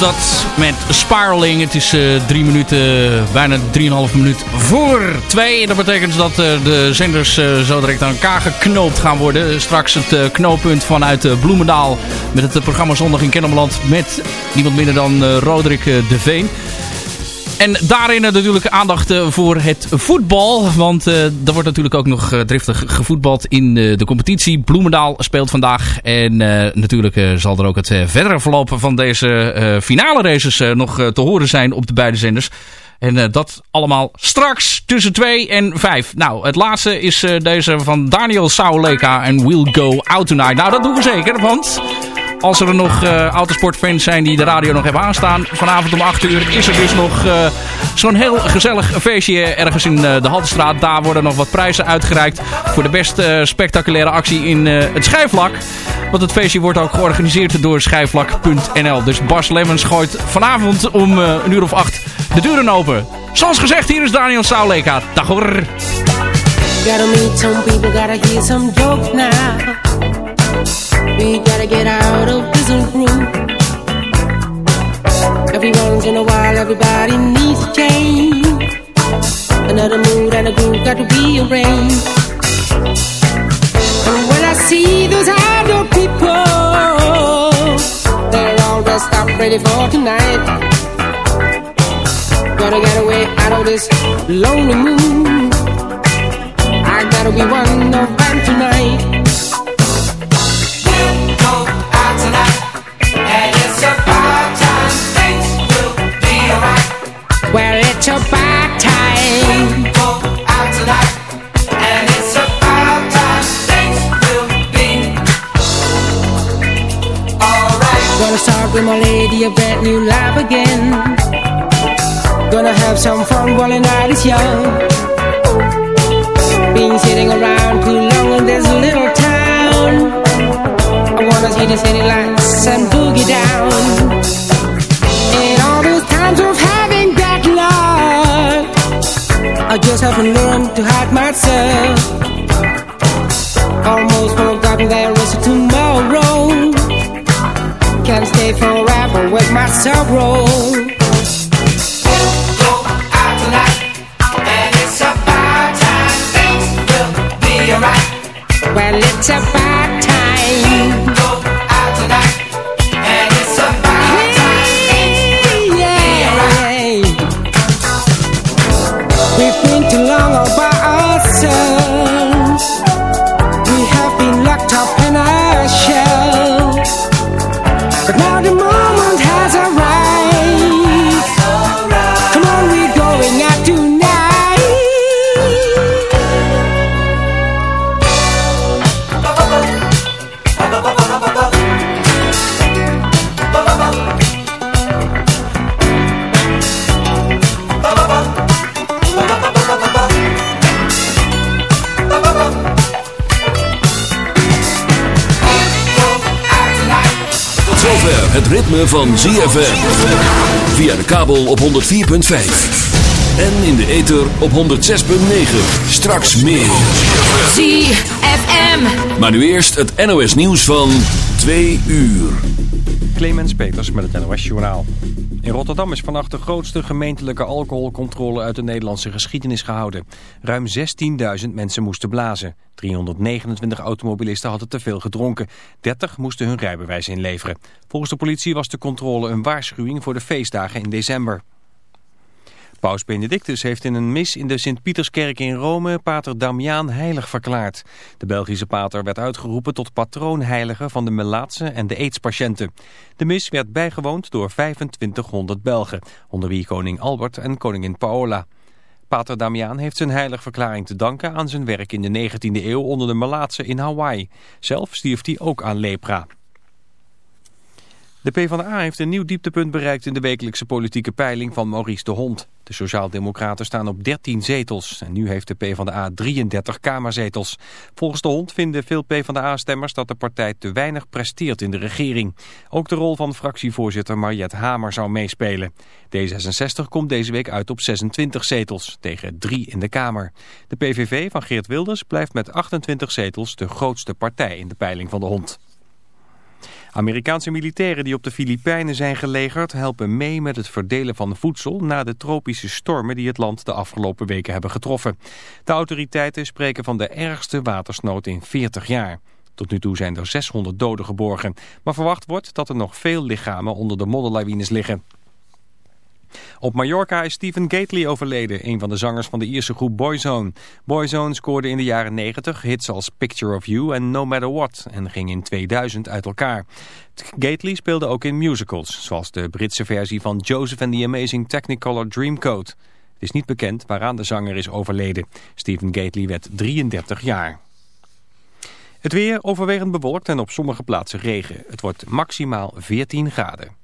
was dat met Spiraling. Het is uh, drie minuten, bijna drieënhalf minuut voor twee. En dat betekent dat uh, de zenders uh, zo direct aan elkaar geknoopt gaan worden. Straks het knooppunt vanuit Bloemendaal met het programma Zondag in Kennemerland. Met niemand minder dan Roderick de Veen. En daarin natuurlijk aandacht eh, voor het voetbal. Want uh, er wordt natuurlijk ook nog eh, driftig gevoetbald in de, competitie. Bloemendaal speelt vandaag. En natuurlijk zal er ook het verdere verloop van deze finale races nog te horen zijn op de beide zenders. En dat allemaal straks tussen 2 en 5. Nou, het laatste is deze van Daniel Sauleka en We'll Go Out Tonight. Nou, dat doen we zeker, want als er nog uh, autosportfans zijn die de radio nog hebben aanstaan. Vanavond om 8 uur is er dus nog uh, zo'n heel gezellig feestje ergens in uh, de Haltestraat. Daar worden nog wat prijzen uitgereikt voor de best spectaculaire actie in het Schijfvlak. Want het feestje wordt ook georganiseerd door schijfvlak.nl. Dus Bas Lemmens gooit vanavond om een uur of 8 de deuren open. Zoals gezegd, hier is Daniel Sauleka. Dag hoor. Gotta meet some people, gotta some now. We gotta get out of prison room. Every once in a while, everybody needs a change. Another mood and a groove got to be arranged. And when I see those idle people, they're all dressed up ready for tonight. Gotta get away out of this lonely mood. I gotta be one of them tonight. Gonna start with my lady a brand new life again. Gonna have some fun while the night is young. Been sitting around too long in this little town. I wanna see the city lights and boogie down. In all those times of having that love I just haven't learned to hide myself. Almost forgotten there is a tomorrow. Can't stay forever with my sorrow. Go out tonight, and it's about time things will be alright. Well, it's about time. Van ZFM. Via de kabel op 104.5. En in de ether op 106.9. Straks meer. ZFM. Maar nu eerst het NOS nieuws van 2 uur. Clemens Peters met het NOS Journaal. In Rotterdam is vannacht de grootste gemeentelijke alcoholcontrole uit de Nederlandse geschiedenis gehouden. Ruim 16.000 mensen moesten blazen. 329 automobilisten hadden te veel gedronken. 30 moesten hun rijbewijs inleveren. Volgens de politie was de controle een waarschuwing voor de feestdagen in december. Paus Benedictus heeft in een mis in de Sint-Pieterskerk in Rome pater Damiaan heilig verklaard. De Belgische pater werd uitgeroepen tot patroonheilige van de melaatse en de aidspatiënten. De mis werd bijgewoond door 2500 Belgen, onder wie koning Albert en koningin Paola. Pater Damiaan heeft zijn heiligverklaring te danken aan zijn werk in de 19e eeuw onder de Melaatse in Hawaii. Zelf stierf hij ook aan lepra. De PvdA heeft een nieuw dieptepunt bereikt in de wekelijkse politieke peiling van Maurice de Hond. De Sociaaldemocraten staan op 13 zetels en nu heeft de PvdA 33 kamerzetels. Volgens de Hond vinden veel PvdA-stemmers dat de partij te weinig presteert in de regering. Ook de rol van fractievoorzitter Mariette Hamer zou meespelen. D66 komt deze week uit op 26 zetels, tegen 3 in de Kamer. De PVV van Geert Wilders blijft met 28 zetels de grootste partij in de peiling van de Hond. Amerikaanse militairen die op de Filipijnen zijn gelegerd helpen mee met het verdelen van voedsel na de tropische stormen die het land de afgelopen weken hebben getroffen. De autoriteiten spreken van de ergste watersnood in 40 jaar. Tot nu toe zijn er 600 doden geborgen, maar verwacht wordt dat er nog veel lichamen onder de modderlawines liggen. Op Mallorca is Stephen Gately overleden, een van de zangers van de Ierse groep Boyzone. Boyzone scoorde in de jaren 90 hits als Picture of You en No Matter What en ging in 2000 uit elkaar. Gately speelde ook in musicals, zoals de Britse versie van Joseph and the Amazing Technicolor Dreamcoat. Het is niet bekend waaraan de zanger is overleden. Stephen Gately werd 33 jaar. Het weer overwegend bewolkt en op sommige plaatsen regen. Het wordt maximaal 14 graden.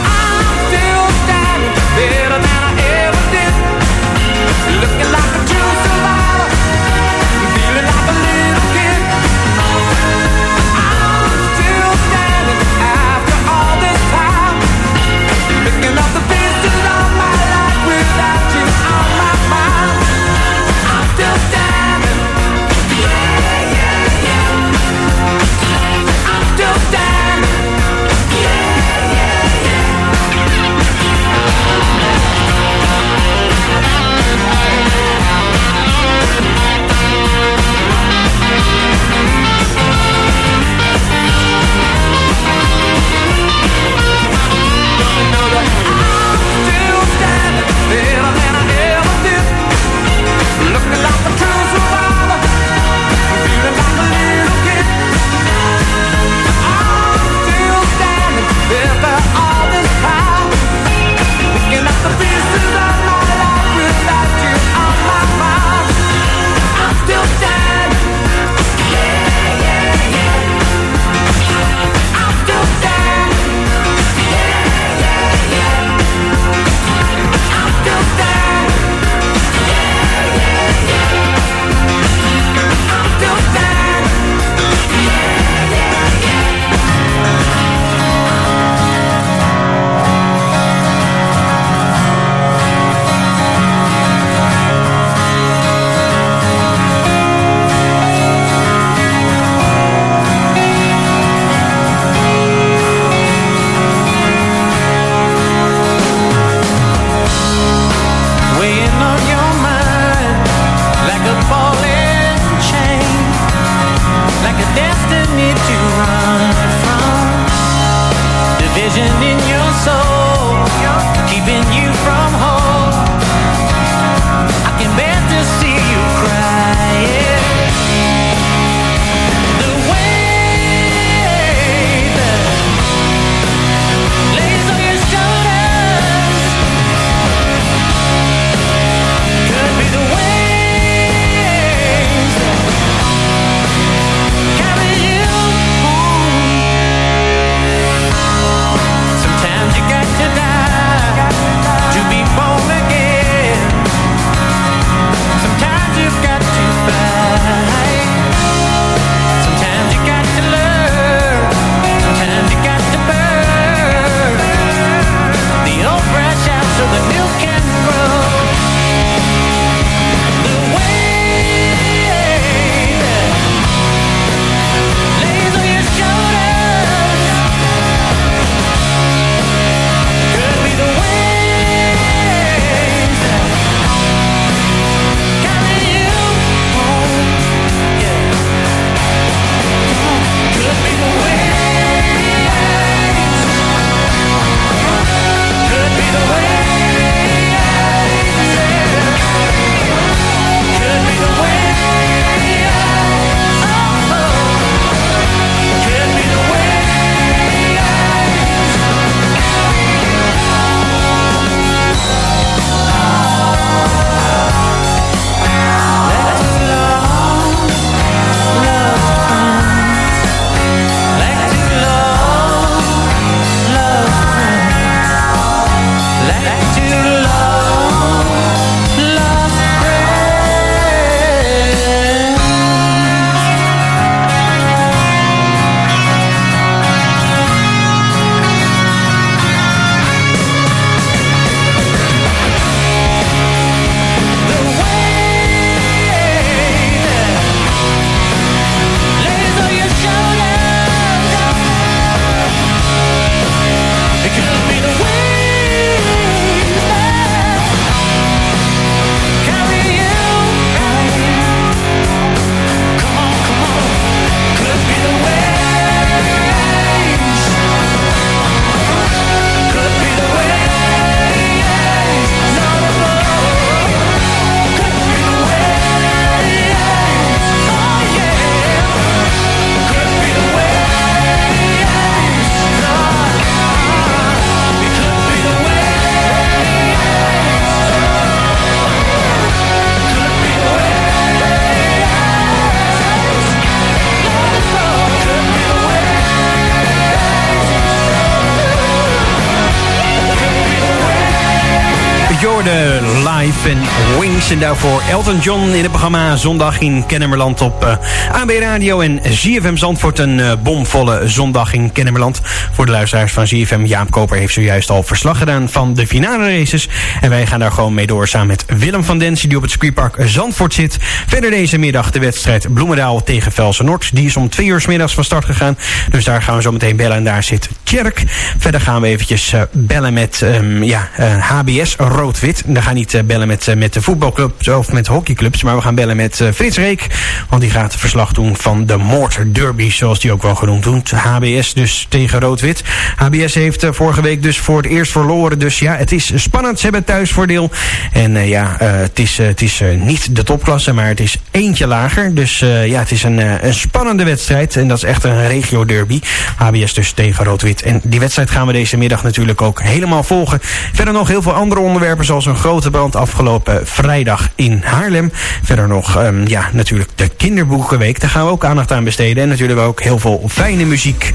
daarvoor Elton John in het programma Zondag in Kennemerland op eh, AB Radio. En ZFM Zandvoort een uh, bomvolle zondag in Kennemerland. Voor de luisteraars van ZFM, Jaap Koper heeft zojuist al verslag gedaan van de finale races. En wij gaan daar gewoon mee door samen met Willem van Densen die op het circuitpark Zandvoort zit. Verder deze middag de wedstrijd Bloemendaal tegen Velsen Noord. Die is om twee uur s middags van start gegaan. Dus daar gaan we zo meteen bellen en daar zit Tjerk. Verder gaan we eventjes uh, bellen met um, ja, HBS Rood-Wit. We gaan niet bellen met, met de voetbalclubs of met hockeyclubs. Maar we gaan bellen met Frits Reek. Want die gaat verslag doen van de Moord Derby. Zoals die ook wel genoemd doet. HBS dus tegen Rood-Wit. HBS heeft vorige week dus voor het eerst verloren. Dus ja, het is spannend. Ze hebben thuisvoordeel. En ja, het is, het is niet de topklasse, maar het is eentje lager. Dus ja, het is een, een spannende wedstrijd. En dat is echt een regio derby. HBS dus tegen Rood-Wit. En die wedstrijd gaan we deze middag natuurlijk ook helemaal volgen. Verder nog heel veel andere onderwerpen, zoals een grote brand afgelopen vrijdag in Haarlem. Verder nog, um, ja, natuurlijk de kinderboekenweek. Daar gaan we ook aandacht aan besteden. En natuurlijk ook heel veel fijne muziek.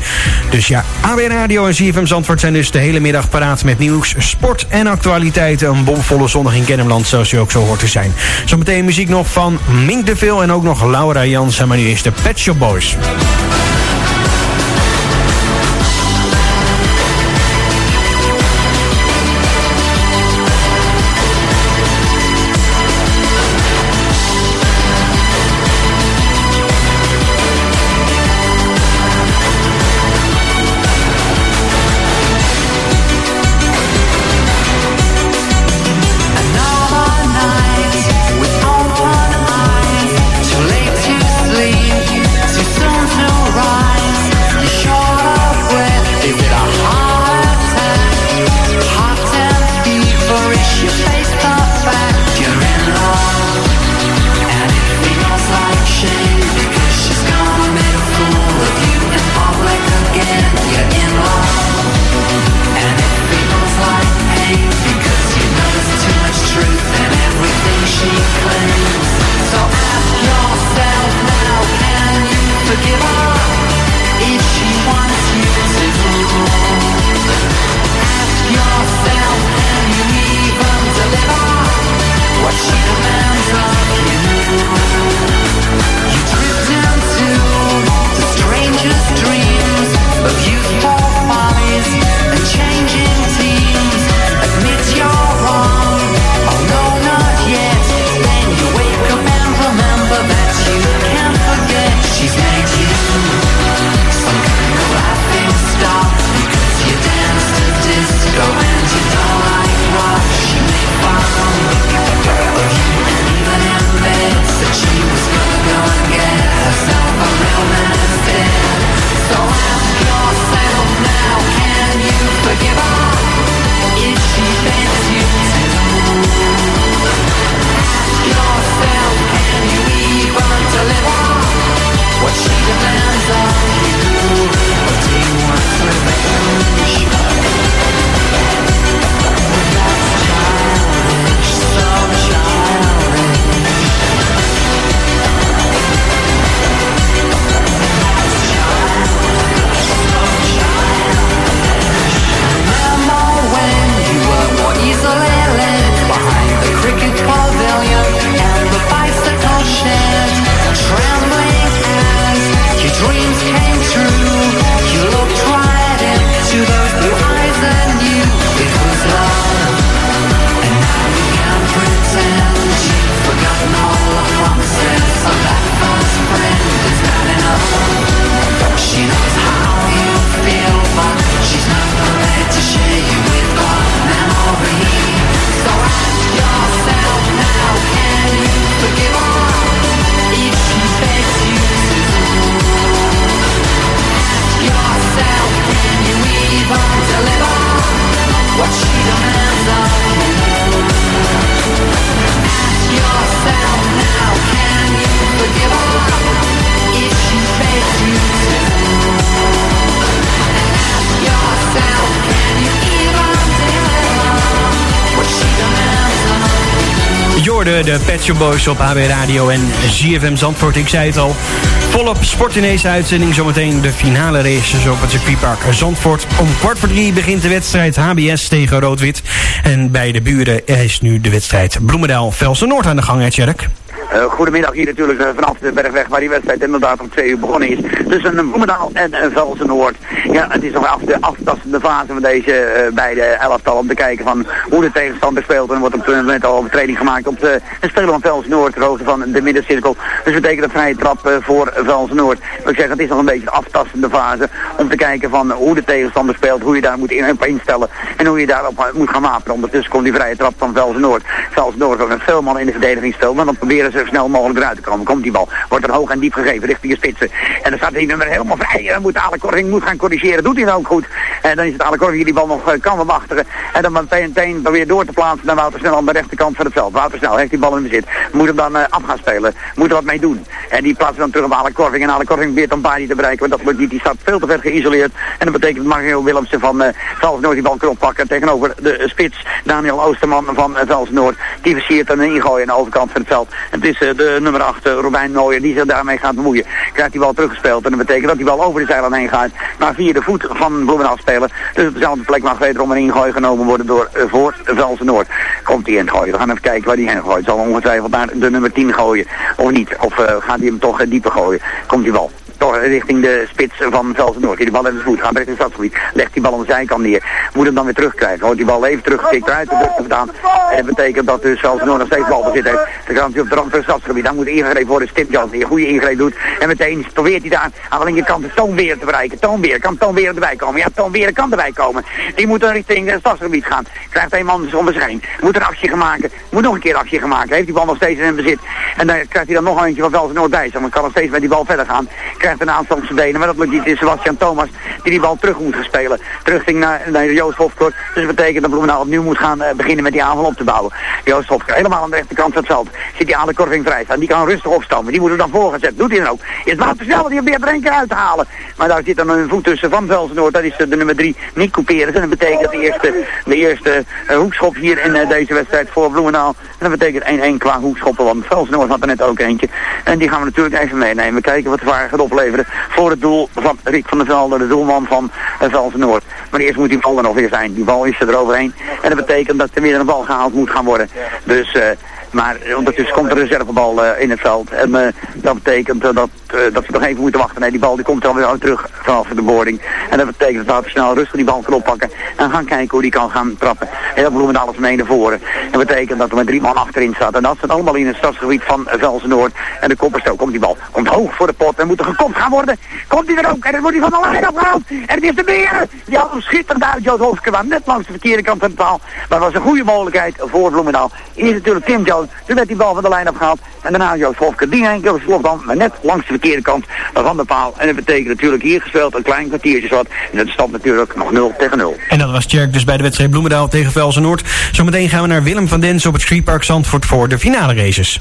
Dus ja, AB Radio en ZFM Zandvoort zijn dus de hele middag paraat met nieuws, sport en actualiteiten. Een bomvolle zondag in Kennemerland, zoals u ook zo hoort te zijn. Zometeen muziek nog van Mink de Veel en ook nog Laura Jansen. Maar nu is de Pet Shop Boys. Hoorde de Pet Boys op HB Radio en ZFM Zandvoort. Ik zei het al, volop sport in deze uitzending. Zometeen de finale races op het circuitpark Zandvoort. Om kwart voor drie begint de wedstrijd HBS tegen Rood-Wit. En bij de buren is nu de wedstrijd Bloemendaal-Velsen Noord aan de gang, hè Tjerk? Uh, goedemiddag hier natuurlijk uh, vanaf de Bergweg waar die wedstrijd inderdaad om twee uur begonnen is. Tussen een Bloemendaal en een Velsen-Noord. Ja, het is nog af de aftastende fase van deze beide elftal om te kijken van hoe de tegenstander speelt. En er wordt op het moment al overtreding gemaakt op de, de speler van Velsen-Noord, hoogte van de middencirkel. Dus dat betekent een vrije trap voor Velsen-Noord. Ik zeg, het is nog een beetje de aftastende fase om te kijken van hoe de tegenstander speelt, hoe je daar moet in, instellen en hoe je daarop moet gaan wapenen. Ondertussen komt die vrije trap van Velsen-Noord. Velsen-Noord ook met veel man in de verdediging stelt, maar dan proberen ze snel mogelijk eruit te komen. Komt die bal, wordt er hoog en diep gegeven richting de spitsen. En dan staat die nummer helemaal vrij. En dan moet Ale Korving moet gaan corrigeren. Doet hij dan ook goed. En dan is het Ale Korving die die bal nog uh, kan verwachten. En dan meteen, meteen weer door te plaatsen naar Wouter Snel aan de rechterkant van het veld. Wouter Snel heeft die bal in bezit. Moet hem dan uh, af gaan spelen. Moet er wat mee doen. En die plaatsen dan terug op Ale Korving. En Ale Korving probeert dan Bari te bereiken. Want dat wordt niet. Die staat veel te ver geïsoleerd. En dat betekent dat Mario Willemsen van uh, Vels die bal kan oppakken. Tegenover de spits Daniel Oosterman van uh, Noord. Die versiert dan een ingooi aan de overkant van het veld. En het de nummer 8, Robijn Nooijer, die zich daarmee gaat bemoeien. Krijgt die bal teruggespeeld en dat betekent dat die bal over de zeilen heen gaat. Maar via de voet van Bloemendaal spelen. Dus op dezelfde plek mag wederom een ingooi genomen worden door uh, voor Velsen Noord. Komt hij in het gooien. We gaan even kijken waar hij heen gooit. Zal ongetwijfeld naar de nummer 10 gooien. Of niet. Of uh, gaat hij hem toch dieper gooien. Komt die bal toch richting de spits van Velsen Noord. Die bal in de voet gaat richting het stadsgebied. Legt die bal aan de zijkant neer. Moet hem dan weer terugkrijgen. Hoort die bal even teruggekikt eruit de gedaan. En dat betekent dat dus Velsen Noord nog steeds balbezit heeft. Dan kan hij op de rand van het stadsgebied. Dan moet ingrepen worden. Stip Jones die een goede ingreep doet. En meteen probeert hij daar aan de linkerkant de Toonweer te bereiken. Toonweer. Kan Toonweer erbij komen? Ja, Toonweer kan erbij komen. Die moet dan richting het stadsgebied gaan. Krijgt een man om heen. Moet een actie gaan maken. Moet nog een keer actie maken. Heeft die bal nog steeds in bezit. En dan krijgt hij dan nog eentje van Velsen Noord bij. Dan kan nog steeds met die bal verder gaan. Krijgt een aantal benen. Maar dat lukt niet. Het is Sebastian Thomas die die bal terug moet gaan spelen. Terug ging naar, naar Joost Hofkort. Dus dat betekent dat Bloemendaal opnieuw moet gaan uh, beginnen met die aanval op te bouwen. Joost Hofkort helemaal aan de rechterkant van het veld. Zit die aan de korving vrij staan. Die kan rustig opstomen. Die moet er dan voor. Doet hij dan ook. Is Wouter Snel die probeert er één keer uit te halen. Maar daar zit dan een voet tussen van Velsen-Noord. Dat is de nummer 3 niet couperen. En dat betekent de eerste, de eerste uh, hoekschop hier in deze wedstrijd voor Bloemendaal. En dat betekent 1-1 qua hoekschoppen. Want Velsen-Noord had er net ook eentje. En die gaan we natuurlijk even meenemen. Kijken wat de waar gaat voor het doel van Rick van der Velde, de doelman van uh, Velsen Noord. Maar eerst moet die bal er nog weer zijn. Die bal is er eroverheen. En dat betekent dat er weer een bal gehaald moet gaan worden. Dus... Maar ondertussen komt de reservebal uh, in het veld. En uh, dat betekent dat, dat ze nog even moeten wachten. Nee, die bal die komt dan weer terug vanaf de boarding. En dat betekent dat we snel rustig die bal kan oppakken. En gaan kijken hoe die kan gaan trappen. En dat bloemen alles mee naar voren. En dat betekent dat er met drie man achterin staat. En dat zit allemaal in het stadsgebied van Velsen Noord. En de kopperstel komt die bal. Komt hoog voor de pot. En moet er gekopt gaan worden. Komt hij er ook. En dan wordt hij van de lijn afgehaald. En het is de beer. Die had hem schitterend uit. Joost Hoofdkewaan. Net langs de verkeerde kant van de paal. Maar dat was een goede mogelijkheid voor Bloemendaal. Hier is natuurlijk Tim Toen werd die bal van de lijn afgehaald. En daarna Joost Hofke. Die enkele sloeg dan, maar net langs de verkeerde kant van de paal. En dat betekent natuurlijk hier gespeeld een klein kwartiertje wat. En dat staat natuurlijk nog 0 tegen 0. En dat was Tjerk dus bij de wedstrijd Bloemendaal tegen Velsen Noord. Zometeen gaan we naar Willem van Dens op het Streetpark Zandvoort voor de finale races.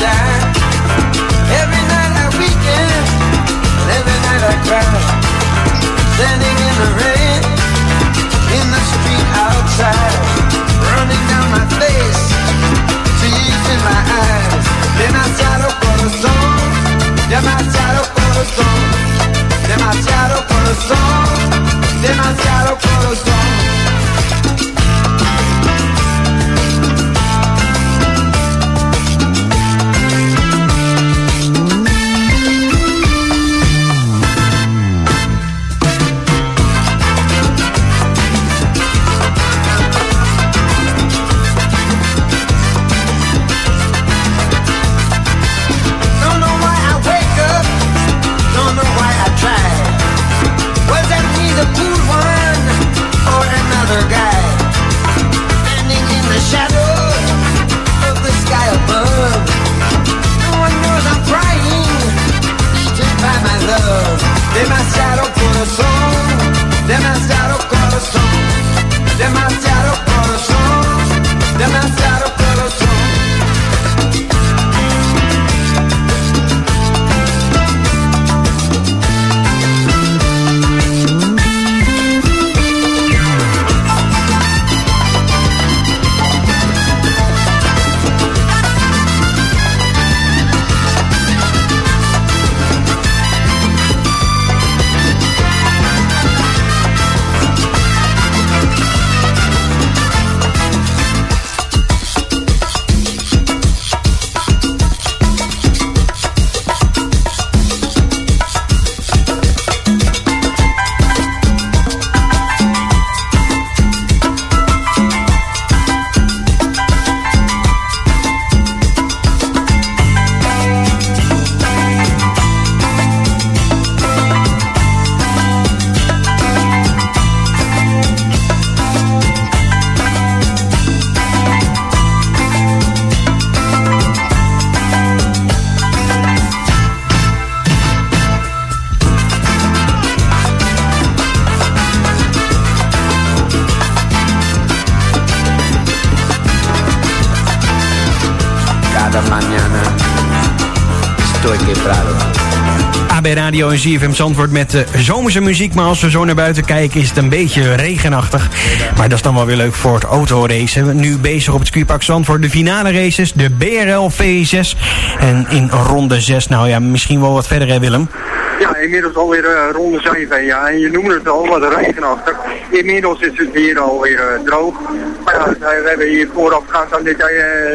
Every night I weekend, and every night I cry. Standing in the rain, in the street outside, running down my face, tears in my eyes. Demasiado corazón, demasiado corazón, demasiado corazón, demasiado corazón. Radio en ZFM Zandvoort met de zomerse muziek. Maar als we zo naar buiten kijken is het een beetje regenachtig. Maar dat is dan wel weer leuk voor het autoracen. Nu bezig op het circuitpark Zandvoort. De finale races, de BRL V6. En in ronde 6, nou ja, misschien wel wat verder hè Willem? Ja, inmiddels alweer uh, ronde 7. Ja, en je noemde het al, wat regenachtig. Inmiddels is het hier alweer uh, droog. Maar ja, we hebben hier voorafgaand aan dit,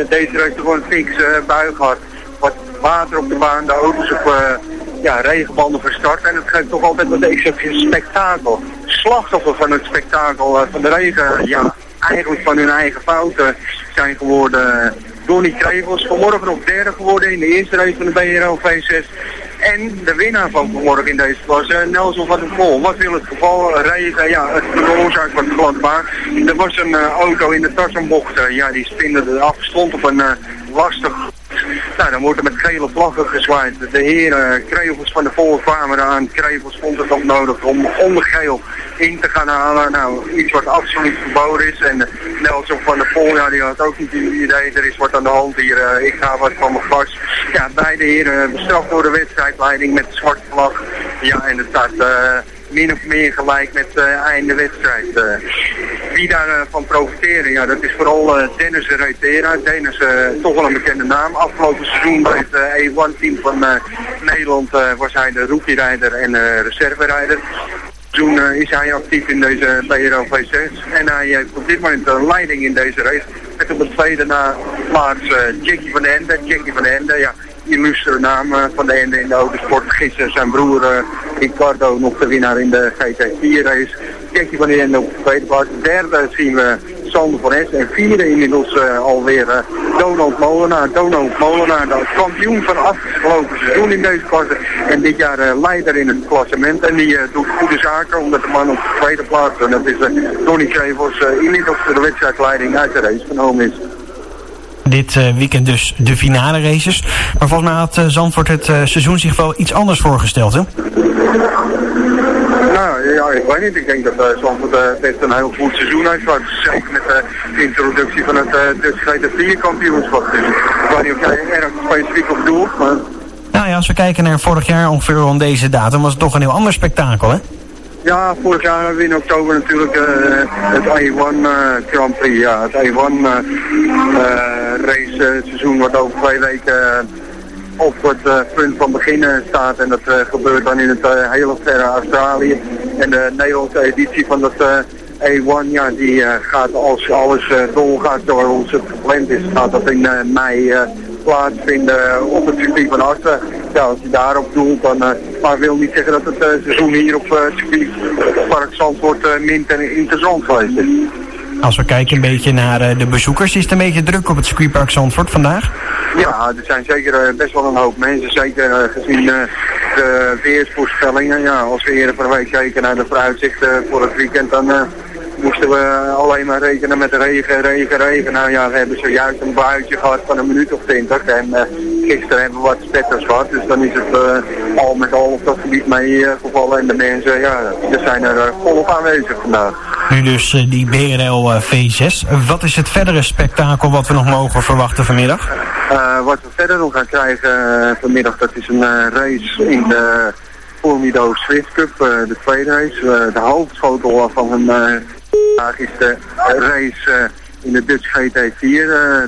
deze race gewoon fix bui gehad. Wat water op de baan, de auto's op ja, regenbanden verstart. En het geeft toch altijd wat extra spektakel. Slachtoffer van het spektakel van de regen, ja, eigenlijk van hun eigen fouten zijn geworden. Donny Krevels, vanmorgen nog derde geworden in de eerste race van de BRL V6. En de winnaar van vanmorgen in deze was uh, Nelson van der Vol. Wat wil het geval? Regen, ja, het veroorzaak was gladbaar. Er was een uh, auto in de Tarzanbocht, uh, ja, die spinde eraf, stond op een lastig nou, dan wordt er met gele vlaggen gezwaaid. De heren Krevels van de kwamen aan. Krevels vond het ook nodig om onder geel in te gaan halen. Nou, iets wat absoluut verboden is. En Nelson van der Vol, ja, die had ook niet het idee, er is wat aan de hand hier. ik ga wat van me vast. Ja, beide heren bestraft door de wedstrijdleiding met de zwarte vlag. Ja, en het staat min of meer gelijk met uh, einde wedstrijd. Wie daarvan uh, profiteren, ja, dat is vooral uh, Dennis Reutera. Dennis, toch wel een bekende naam. Afgelopen seizoen bij het E1-team van Nederland was hij de rookie-rijder en reserverijder. Toen is hij actief in deze BRO V6 en hij heeft op dit moment de leiding in deze race. Met op het tweede na plaats Jackie van den Ende. Jackie van den Ende, ja, illustere naam van de ende in de autosport. Gisteren zijn broer uh, Ricardo nog de winnaar in de GT4 race. Kijk van op de tweede plaats. Derde zien we Sander van. En vierde inmiddels uh, alweer uh, Donald Molenaar. Donald Molenaar, de kampioen van afgelopen seizoen in deze klasse. En dit jaar uh, leider in het klassement. En die doet goede zaken omdat de man op de tweede plaats. En dat is Tony Krevels inmiddels de wedstrijdleiding uit de race genomen is dit weekend dus de finale races. Maar volgens mij had Zandvoort het seizoen zich wel iets anders voorgesteld, hè? Nou, ja, ik weet niet. Ik denk dat uh, Zandvoort heeft een heel goed seizoen uitgehad. Zeker met de introductie van het Dutch GT4 kampioenschap. Dus ik weet niet of jij erg specifiek op doelt, maar... Nou ja, als we kijken naar vorig jaar ongeveer rond deze datum, was het toch een heel ander spektakel, hè? Ja, vorig jaar hebben we in oktober natuurlijk uh, het A1 uh, Grand Prix. Ja, het A1 uh, race seizoen wat over twee weken op het punt van beginnen staat. En dat gebeurt dan in het hele verre Australië. En de Nederlandse editie van dat A1, ja, die gaat als alles doorgaat zoals het gepland is, gaat dat in mei plaatsvinden op het circuit van Assen. Ja, als je daarop doelt, dan, uh, maar wil niet zeggen dat het seizoen hier op het circuit Park Zandvoort uh, mint en interessant geweest is. Als we kijken een beetje naar de bezoekers, is het een beetje druk op het circuitpark Zandvoort vandaag? Ja, er zijn zeker best wel een hoop mensen, zeker gezien de weersvoorspellingen. Ja, als we eerder van de week kijken naar de vooruitzichten voor het weekend, dan moesten we alleen maar rekenen met regen, regen, regen. Nou ja, we hebben zojuist een buitje gehad van een minuut of twintig. En gisteren hebben we wat spetters gehad. Dus dan is het al met al op dat gebied mee uh. En de mensen, ja, er zijn er volop aanwezig vandaag. Nu dus die BRL V6. Wat is het verdere spektakel wat we nog mogen verwachten vanmiddag? Wat we verder nog gaan krijgen vanmiddag, dat is een race in de Formido Swift Cup, de tweede race. de hoofdfoto van een is de race in de Dutch GT4, uh,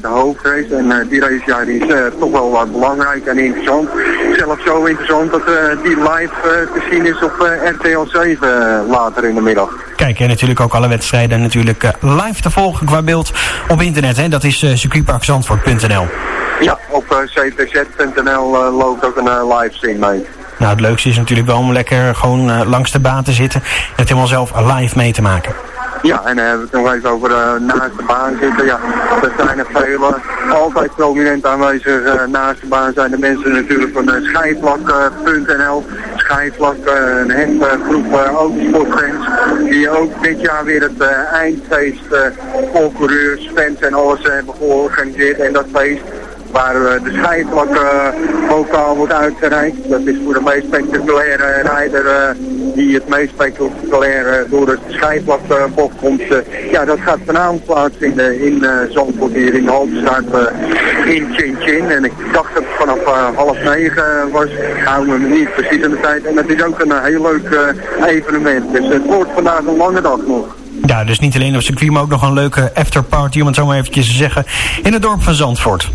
de hoofdrace. En die race is toch wel wat belangrijk en interessant. Zelfs zo interessant dat die live te zien is op RTL 7 later in de middag. Kijk, en natuurlijk ook alle wedstrijden natuurlijk live te volgen qua beeld op internet. Hè? Dat is circuitparkzandvoort.nl. Ja, op ctz.nl loopt ook een live stream mee. Nou, het leukste is natuurlijk wel om lekker gewoon langs de baan te zitten en het helemaal zelf live mee te maken. Ja, en dan hebben we het nog even over uh, naast de baan zitten. Ja, er zijn er vele altijd prominent aanwezig. Uh, naast de baan zijn de mensen natuurlijk van uh, schijfvlak.nl. Schijfvlak, een hele groep autosportfans. Die ook dit jaar weer het eindfeest voor coureurs, fans en alles hebben georganiseerd. En dat feest waar eh, de schijfvlak bokaal wordt uitgereikt. Dat is voor de meest spectaculaire rijder die het meest spectaculair door de schijfvlakbocht komt. ja, dat gaat vanavond plaatsvinden in uh, Zandvoort hier in de in Chin Chin. En ik dacht dat het vanaf half negen was. Hou me niet precies aan de tijd. En het is ook een heel leuk evenement. Dus het wordt vandaag een lange dag nog. Ja, dus niet alleen op circuit, maar ook nog een leuke afterparty, om het zo maar eventjes te zeggen, in het dorp van Zandvoort.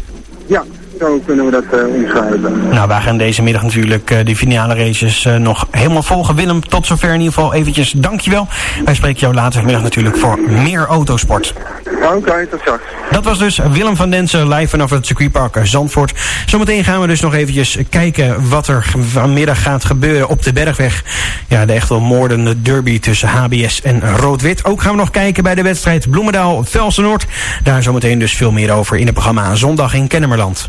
Ja, zo kunnen we dat uh, omschrijven. Nou, wij gaan deze middag natuurlijk uh, die finale races uh, nog helemaal volgen. Willem, tot zover in ieder geval eventjes dankjewel. Wij spreken jou later vanmiddag natuurlijk voor meer autosport. Oké, okay, tot straks. Dat was dus Willem van Densen live vanaf het circuitpark Zandvoort. Zometeen gaan we dus nog eventjes kijken wat er vanmiddag gaat gebeuren op de Bergweg. Ja, de echt moordende derby tussen HBS en Rood-Wit. Ook gaan we nog kijken bij de wedstrijd Bloemendaal-Velsen-Noord. Daar zometeen dus veel meer over in het programma Zondag in Kennemerland.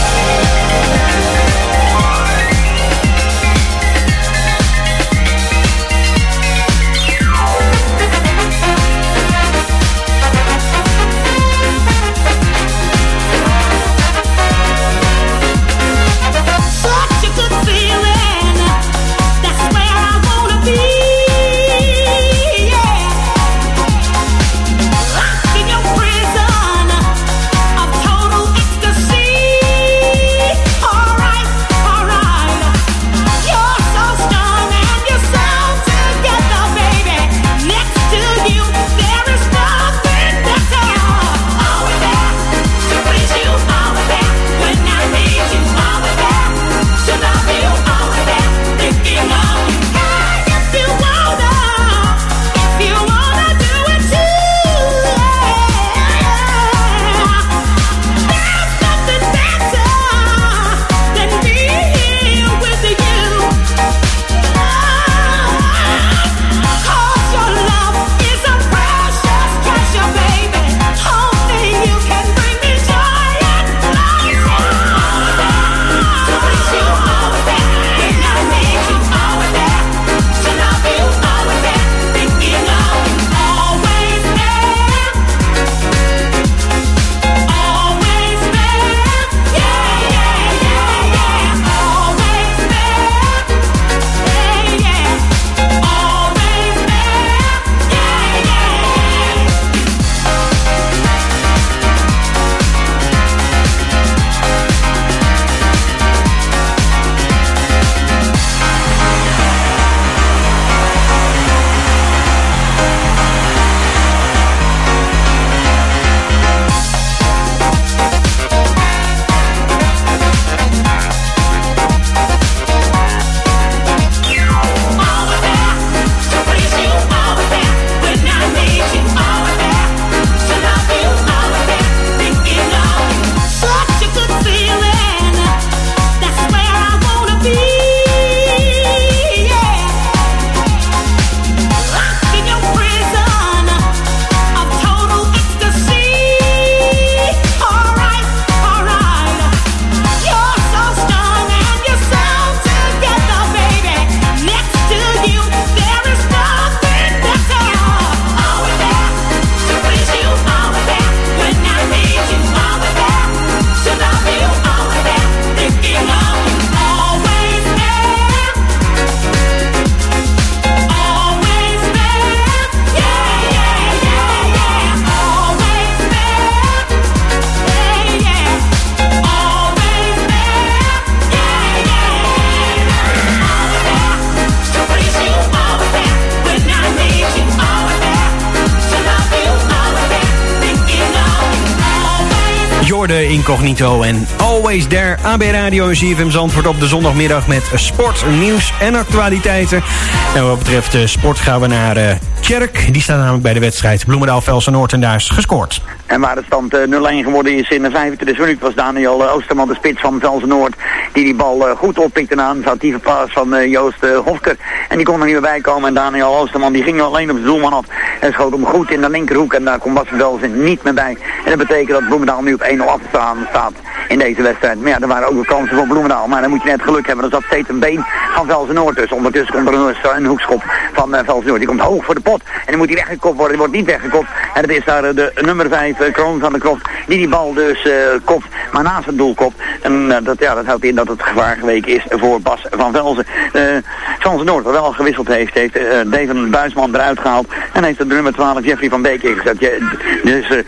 Incognito en Always There. AB Radio en CFM Zandvoort op de zondagmiddag met sport, nieuws en actualiteiten. En wat betreft de sport gaan we naar uh, Tjerk. Die staat namelijk bij de wedstrijd Bloemendaal Velsen Noord en daar is gescoord. En waar de stand 0-1 eh, geworden is in de 25e minuut was Daniel uh, Oosterman de spits van Velsen Noord. Die die bal goed oppikte aan een foutieve paas van Joost Hofker. En die kon er niet meer bij komen. En Daniel Oosterman die ging alleen op de doelman af. En schoot hem goed in de linkerhoek. En daar kon Bas Velsen niet meer bij. En dat betekent dat Bloemendaal nu op 1-0 afstaan staat in deze wedstrijd. Maar ja, er waren ook wel kansen voor Bloemendaal. Maar dan moet je net geluk hebben. Er zat steeds een been van Velsen Noord tussen. Ondertussen komt er een, hoekschop van uh, Velsen Noord. Die komt hoog voor de pot. En dan moet hij weggekopt worden. Die wordt niet weggekopt. En het is daar eh, de nummer 5, Kroon van de Kroft, die die bal dus uh, kopt, maar naast het doel kopt. En dat, ja, dat houdt in dat het gevaar geweken is voor Bas van Velzen. Van Noord, wat wel gewisseld heeft, heeft David Buisman eruit gehaald. En heeft de nummer 12 Jeffrey van Beek ingezet. dus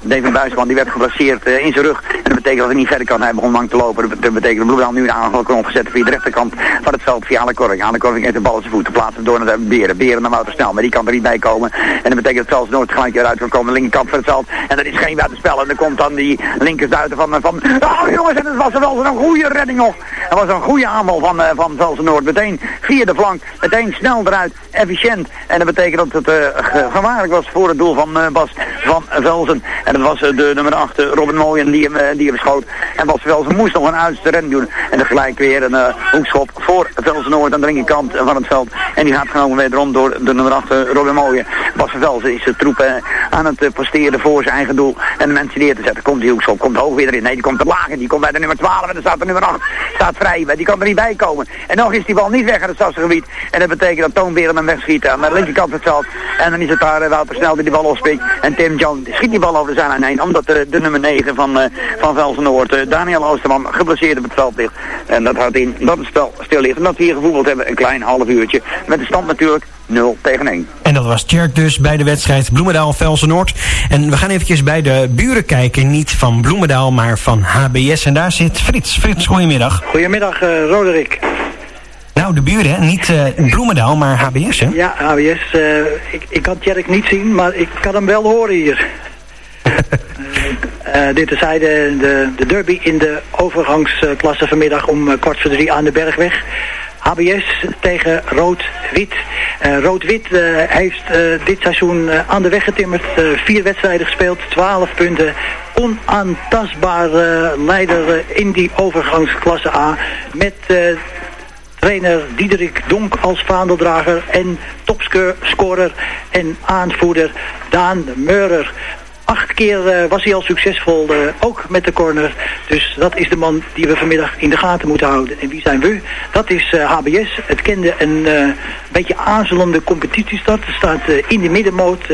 David Buisman die werd geblesseerd in zijn rug. En dat betekent dat hij niet verder kan. Hij begon lang te lopen. Dat betekent dat Bloedal nu een aanval kon opgezet via de rechterkant van het veld via Anne Korving. Anne Korving heeft de bal op zijn voeten. Plaatsen door naar de Beren. Beren naar Wouter Snel. Maar die kan er niet bij komen. En dat betekent dat zelfs nooit gelijk eruit kan komen. De linkerkant van het veld. En dat is geen buitenspel. En dan komt dan die linkerzuiter van... van oh jongens, en het was wel zo'n goede redding nog. Het was een goede aanval van, uh, van Velsen Noord. Meteen via de flank. Meteen snel eruit. Efficiënt. En dat betekent dat het uh, gevaarlijk was voor het doel van Bas van Velsen. En dat was de nummer 8, Robin Mooyen, die hem, die hem schoot. En Bas Velsen moest nog een uiterste ren doen. En dan gelijk weer een hoekschop voor Velsen Noord aan de linkerkant van het veld. En die gaat genomen wederom door de nummer 8, Robin Mooyen. Bas Velsen is de troepen aan het posteren voor eigen doel. En de mensen neer te zetten. Komt die hoekschop, komt hoog weer erin. Nee, die komt te laag en die komt bij de nummer 12 en dan staat de nummer 8. Staat vrij, die kan er niet bij komen. En nog is die bal niet weg aan het stadsgebied. En dat betekent dat Toon hem wegschiet aan de linkerkant van het veld. En dan is het daar uh, Wouter Snel die die bal opspikt. En Tim Jones schiet die bal over de zijlijn heen. Omdat de, de nummer 9 van, uh, van Velsen Noord, uh, Daniel Oosterman, geblesseerd op het veld ligt. En dat houdt in dat het spel stil ligt. En dat we hier gevoetbald hebben een klein half uurtje. Met de stand natuurlijk 0 tegen 1. En dat was Tjerk dus bij de wedstrijd Bloemendaal-Velsen Noord. En we gaan eventjes bij de buren kijken. Niet van Bloemendaal, maar van HBS. En daar zit Frits. Frits, goedemiddag. Goedemiddag, uh, Roderick. Nou, de buren, niet uh, Bloemendaal, maar HBS, hè? Ja, HBS. Uh, ik, ik kan Tjerk niet zien, maar ik kan hem wel horen hier. uh, dit is de, de, de derby in de overgangsklasse vanmiddag om kwart voor drie aan de Bergweg. HBS tegen Rood-Wit. Uh, Rood-Wit uh, heeft uh, dit seizoen aan de weg getimmerd. vier wedstrijden gespeeld, 12 punten. Onaantastbare leider in die overgangsklasse A. Met trainer Diederik Donk als vaandeldrager en topscorer en aanvoerder Daan Meurer. Acht keer uh, was hij al succesvol, uh, ook met de corner. Dus dat is de man die we vanmiddag in de gaten moeten houden. En wie zijn we? Dat is uh, eh, HBS. Het kende een beetje aarzelende competitiestart. Het staat in de middenmoot.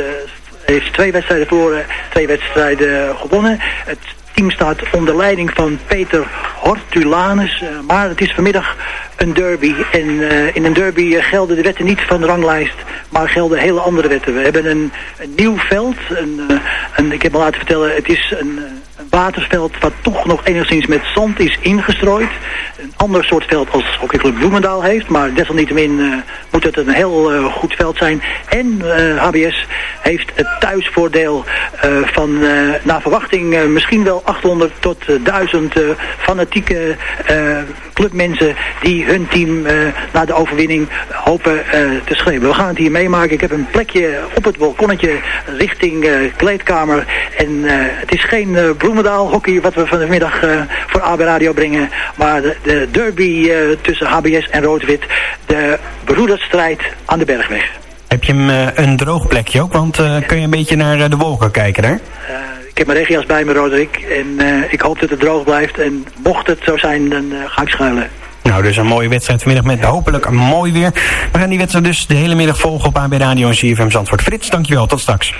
heeft twee wedstrijden verloren, twee wedstrijden gewonnen. Het team staat onder leiding van Peter Hortulanus. Uh, maar het is vanmiddag een derby. En uh, in een derby uh, gelden de wetten niet van de ranglijst, maar gelden hele andere wetten. We hebben een, een nieuw veld. Een, een, ik heb me laten vertellen, het is een, een waterveld wat toch nog enigszins met zand is ingestrooid. Een ander soort veld als hockeyclub Bloemendaal heeft. Maar desalniettemin uh, moet het een heel uh, goed veld zijn. En HBS heeft het thuisvoordeel van naar verwachting misschien wel 800 tot 1000 fanatieke clubmensen die hun team naar de overwinning hopen te schreeuwen. We gaan het hier meemaken. Ik heb een plekje op het balkonnetje richting kleedkamer. En het is geen Bloemendaal hockey wat we vanmiddag uh, voor AB Radio brengen. Maar de, de derby uh, tussen HBS en Rood-Wit. De broederstrijd aan de Bergweg. Heb je hem uh, een droog plekje ook? Want kun je een beetje naar de wolken kijken daar? ik heb mijn regia's bij me, Roderick. En ik hoop dat het droog blijft. En mocht het zo zijn, dan ga ik schuilen. Nou, dus een mooie wedstrijd vanmiddag met hopelijk een mooi weer. We gaan die wedstrijd dus de hele middag volgen op AB Radio en CFM Zandvoort. Frits, dankjewel. Tot straks.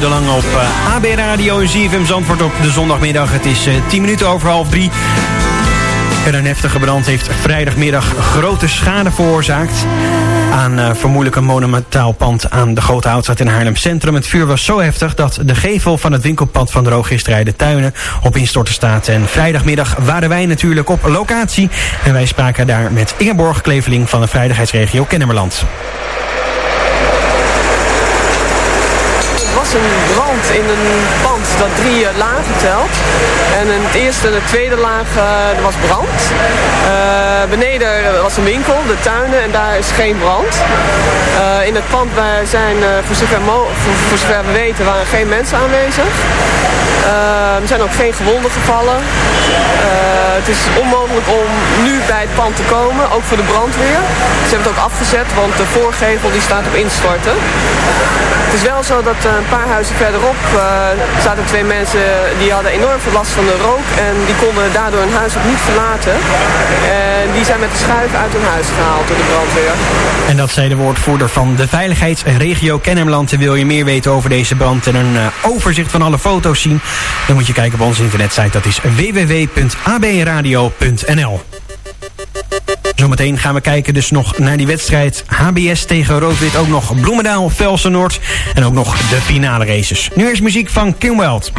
De Lange op uh, AB Radio en ZFM Zandvoort op de zondagmiddag. Het is uh, 10 minuten over half drie. En een heftige brand heeft vrijdagmiddag grote schade veroorzaakt. Aan uh, vermoedelijk een monumentaal pand aan de Grote Houtstraat in Haarlem Centrum. Het vuur was zo heftig dat de gevel van het winkelpand van de de Tuinen op instorten staat. En vrijdagmiddag waren wij natuurlijk op locatie. En wij spraken daar met Ingeborg Kleveling van de veiligheidsregio Kennemerland. Was in een pand dat drie lagen telt. En in het eerste en de tweede laag uh, er was brand. Uh, beneden was een winkel, de tuinen, en daar is geen brand. In het pand wij zijn, voor zover, we weten, waren geen mensen aanwezig. er zijn ook geen gewonden gevallen. het is onmogelijk om nu bij het pand te komen, ook voor de brandweer. Ze hebben het ook afgezet, want de voorgevel die staat op instorten. Het is wel zo dat een paar huizen verderop uh, zaten twee mensen die hadden enorm veel last van de rook. En die konden daardoor hun huis ook niet verlaten. En die zijn met de schuif uit hun huis gehaald door de brandweer. En dat zei de woordvoerder van de veiligheidsregio Kennemerland. En wil je meer weten over deze brand en een uh, overzicht van alle foto's zien... dan moet je kijken op onze internetsite. Dat is www.abradio.nl Zometeen gaan we kijken dus nog naar die wedstrijd HBS tegen Roodwit. Ook nog Bloemendaal, Velsen Noord en ook nog de finale races. Nu eerst muziek van Kim Weld.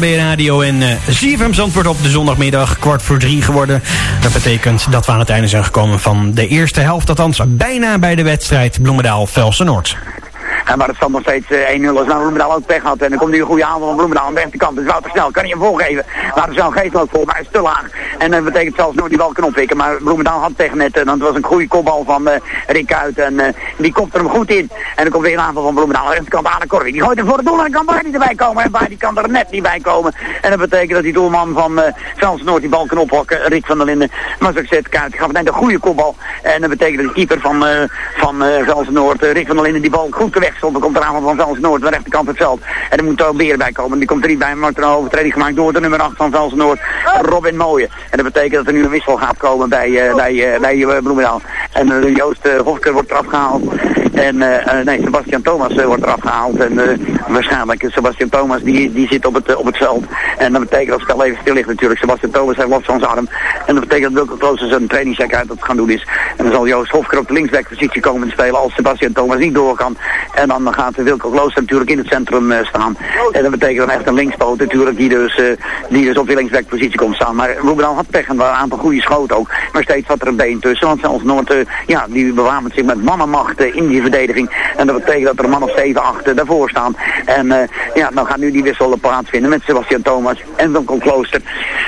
AB Radio en uh, ZFM Zandvoort op de zondagmiddag kwart voor drie geworden. Dat betekent dat we aan het einde zijn gekomen van de eerste helft, althans bijna bij de wedstrijd Bloemendaal-Velsen Noord. En maar het stand nog steeds 1-0 als nou Bloemendaal ook pech had. En dan komt nu een goede aanval van Bloemendaal aan de rechterkant. Dus Wouter Snel kan hij hem voorgeven. Maar er geest ook voor, maar hij is te laag. En dat betekent zelfs nog die bal kan opwikken. Maar Bloemendaal had tegen net, en dat was een goede kopbal van Rick Uit. En die komt er hem goed in. En dan komt weer een aanval van Bloemendaal aan de rechterkant aan de Corrie. Die gooit hem voor het doel en kan Barry erbij komen. En Barry kan er net niet bij komen. En dat betekent dat die doelman van uh, Noord die bal kan ophokken. Rick van der Linden. Maar zoals ik zei, Kuit gaf net een goede kopbal. En dat betekent dat de keeper van, uh, van Noord, Rick van der Linden, die bal goed wegstond. Dan komt er aanval van Vels Noord, aan de rechterkant het veld. En er moet er weer bij komen. Die komt er niet bij, maar er een overtreding gemaakt door de nummer 8 van Vels Noord, Robin Mooien. En dat betekent dat er nu een wissel gaat komen bij, bij, bij Bloemendaal. En Joost Hofker wordt eraf gehaald. En nee, Sebastian Thomas wordt eraf gehaald. En waarschijnlijk Sebastian Thomas die, die zit op het, op het veld. En dat betekent dat het spel even stil ligt natuurlijk. Sebastian Thomas heeft last van zijn arm. En dat betekent dat Wilco Klooster zijn trainingscheck uit dat gaan doen is. En dan zal Joost Hofker op de linksbackpositie komen spelen als Sebastian Thomas niet door kan. En dan gaat Wilco Klooster natuurlijk in het centrum staan. En dat betekent dan echt een linkspoot natuurlijk die dus, die dus op die linksbackpositie komt staan. Maar Roebendaal had pech en een aantal goede schoten ook. Maar steeds wat er een been tussen. Want zelfs Noord, ja, die bewapent zich met mannenmacht in die verdediging. En dat betekent dat er een man of 7, 8 daarvoor staan. En ja, dan gaat nu die wissel plaatsvinden met Sebastian Thomas en komt Klooster.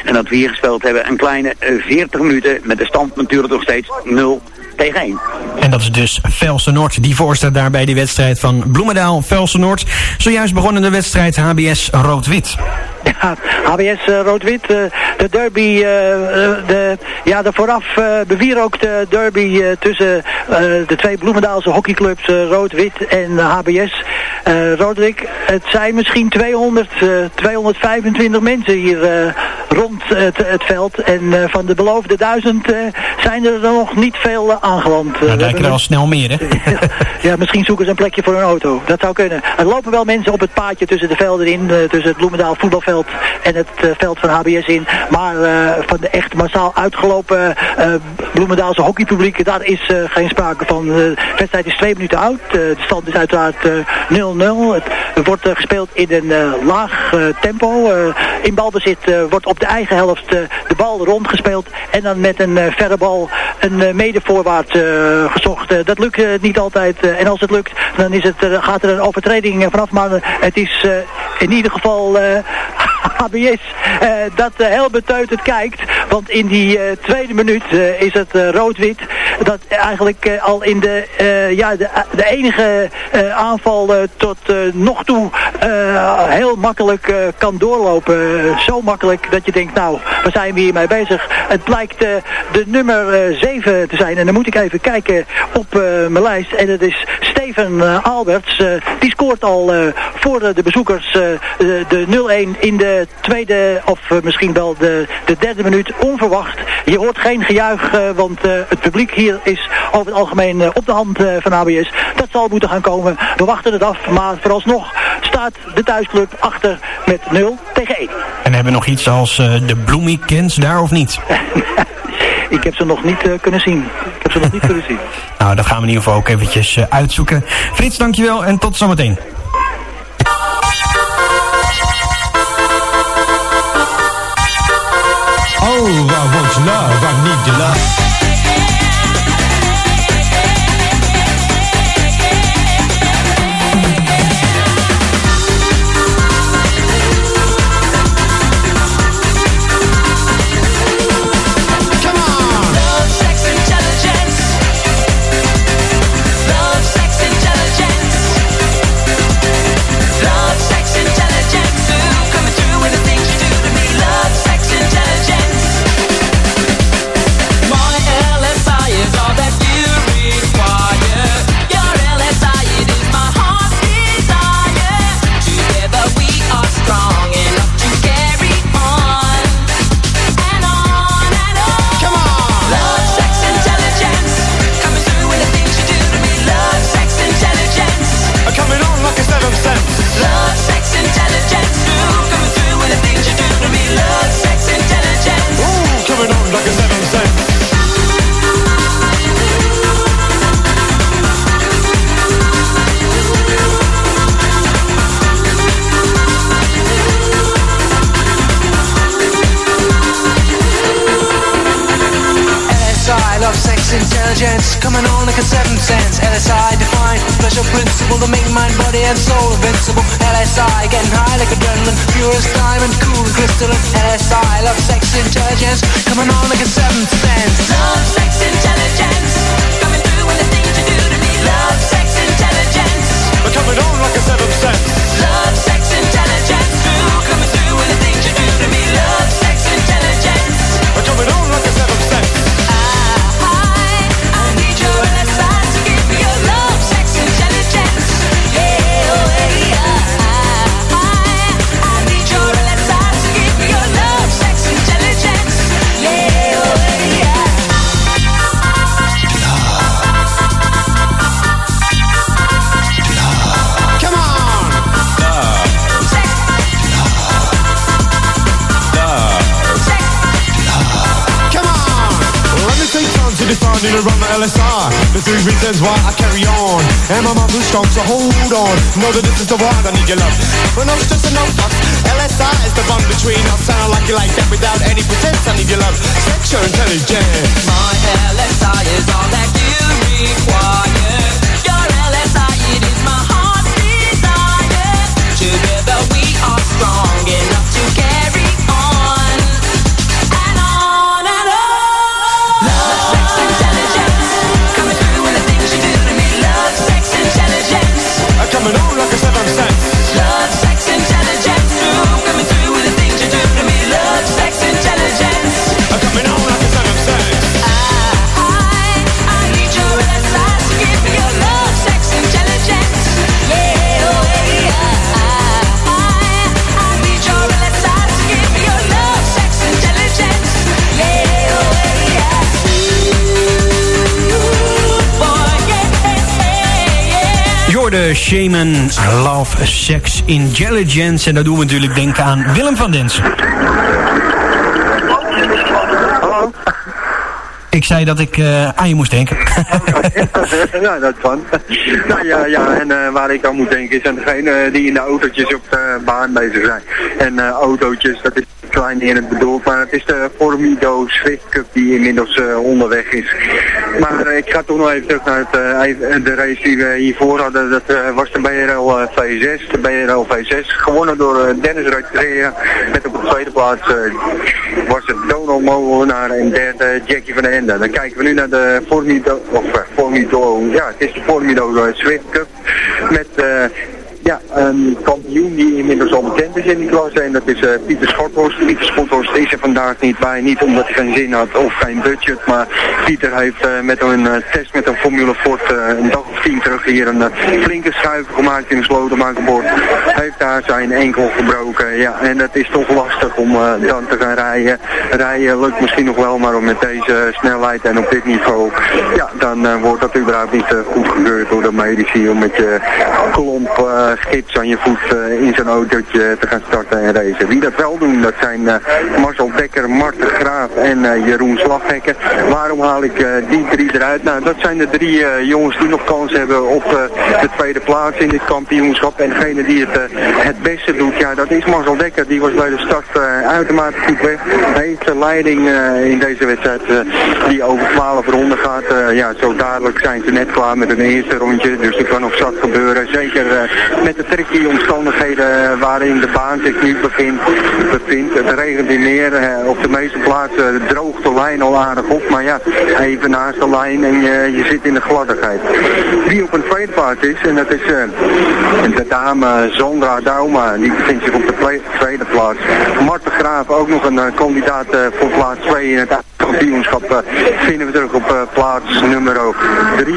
En dat we hier gespeeld hebben een kleine 40 minuten met de stand natuurlijk nog steeds 0 tegen 1. En dat is dus Velsen Noord die voorstaat daar bij die wedstrijd van Bloemendaal Velsen Noord. Zojuist begonnen de wedstrijd HBS Rood-Wit. Ja, HBS uh, Rood-Wit, uh, de derby, uh, de, ja, de vooraf bewierookte derby tussen de twee Bloemendaalse hockeyclubs Rood-Wit en HBS. Roderick, het zijn misschien 200, 225 mensen hier rond het, het, veld. En van de beloofde duizend zijn er nog niet veel aangeland. Nou, lijken er al snel meer, hè? ja, misschien zoeken ze een plekje voor een auto. Dat zou kunnen. Er lopen wel mensen op het paadje tussen de velden in, tussen het Bloemendaal voetbalveld en het uh, veld van HBS in. Maar van de echt massaal uitgelopen Bloemendaalse hockeypubliek, daar is geen sprake van. de wedstrijd is twee minuten oud. de stand is uiteraard 0-0. Het wordt gespeeld in een laag tempo. in balbezit wordt op de eigen helft de bal rondgespeeld. En dan met een verre bal een medevoorwaarts gezocht. dat lukt niet altijd. en als het lukt, dan is het, gaat er een overtreding vanaf. Maar het is in ieder geval HBS uh, dat uh, heel beteuterd kijkt. Want in die uh, tweede minuut is het rood-wit. Dat eigenlijk al in de, ja, de, enige aanval tot nog toe heel makkelijk kan doorlopen. zo makkelijk dat je denkt, nou, waar zijn we hiermee bezig? Het blijkt de nummer 7 te zijn. En dan moet ik even kijken op mijn lijst. En dat is Steven Alberts. die scoort al voor de bezoekers de 0-1 in de tweede of misschien wel de, de derde minuut onverwacht. Je hoort geen gejuich, want het publiek hier is over het algemeen op de hand van ABS. Dat zal moeten gaan komen. We wachten het af, maar vooralsnog staat de thuisclub achter met 0 tegen 1. En hebben we nog iets als de Bloomykens daar of niet? ik heb ze nog niet kunnen zien. Ik heb ze nog niet kunnen zien. nou, dat gaan we in ieder geval ook eventjes uitzoeken. Frits, dankjewel en tot zometeen. Oh, I want love, I need your love. Time to run my LSI. The three reasons why I carry on. And my mother's strong, so hold on. Know that this is the one I need your love. But no stress and no fuss. LSI is the bond between us. And I like you like that without any pretense. I need your love. Sexual intelligence. My LSI is all that you require. Your LSI, it is my heart's desire. Together we are strong enough to carry Jorde Shaman, Love, Sex, Intelligence. En daar doen we natuurlijk denken aan Willem van Densen. Ik zei dat ik eh, aan je moest denken. ja, dat kan. nou ja, ja en eh, waar ik aan moet denken is aan degene die in de autootjes op de baan bezig zijn. En eh, autootjes, dat is klein in het bedoeld, maar het is de Formido Swift Cup die inmiddels eh, onderweg is. Maar eh, ik ga toch nog even terug naar eh, even- de race die we hiervoor hadden. Dat eh, was de BRL eh, V6, de BRL V6, gewonnen door eh, Dennis Reuterea. Met op de tweede plaats eh, was het Donald Molenaar en derde Jackie van den Ende. Dan kijken we nu naar de Formido, of eh, Formido, ja het is de Formido eh, Swift Cup. Met eh, ja, een kampioen die inmiddels al bekend is in die klasse en dat is eh, Pieter Schothorst. Pieter Schothorst is er vandaag niet bij, niet omdat hij geen zin had of geen budget, maar Pieter heeft eh, met een eh, test met een Formule Ford een dag of tien terug hier een flinke schuif gemaakt in een slotenmakerbord. Heeft daar zijn enkel gebroken, ja, en dat is toch lastig om dan te gaan rijden. Rijden lukt misschien nog wel, maar om met deze snelheid en op dit niveau, ja, dan wordt dat überhaupt niet uh, goedgekeurd door de medici om met je klomp eh, gips aan je voet eh, in zo'n autootje te gaan starten en racen. Wie dat wel doen, dat zijn eh, Marcel Dekker, Mart de Graaf en eh, Jeroen Slaghekken. Waarom haal ik eh, die drie eruit? Nou, dat zijn de drie eh, jongens die nog kans hebben op eh, de tweede plaats in dit kampioenschap. En degene die het, eh, het beste doet, ja, dat is Marcel Dekker. Die was bij de start eh, uitermate goed weg. Hij heeft de leiding eh, in deze wedstrijd eh, die over 12 ronden gaat. Eh, ja, zo dadelijk zijn ze net klaar met een eerste rondje. Dus er kan nog zat gebeuren. Zeker eh, met de tricky omstandigheden eh, waarin de baan zich nu bevindt. bevindt. Het regent hier meer. eh, op de meeste plaatsen droogt de lijn al aardig op. Maar ja, even naast de lijn en je, zit in de gladdigheid. Wie op een tweede plaats is, en dat is eh, de dame Zondra Dauma. Die bevindt zich op de tweede plaats. Mart de Graaf, ook nog een kandidaat voor plaats 2 in het kampioenschap vinden we terug op plaats nummer 3.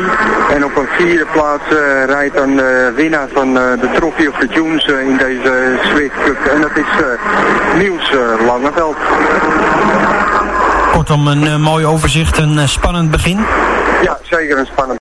En op een vierde plaats rijdt dan de winnaar van de Trophy of the Tunes in deze Swift Cup. En dat is Niels Langeveld. Kortom, een eh, mooi overzicht, een eh, spannend begin. Ja, zeker een spannend